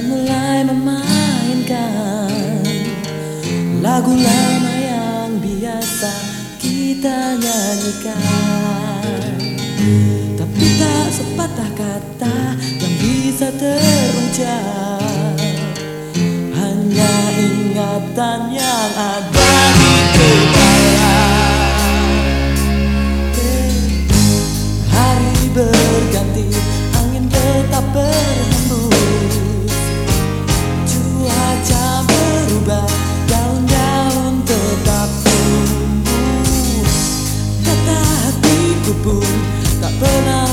mulai memainkan Lagu lama yang biasa kita nyanyikan. Tapi tak sepatah kata yang bisa terucap. Hanya ingatan yang ada burn out.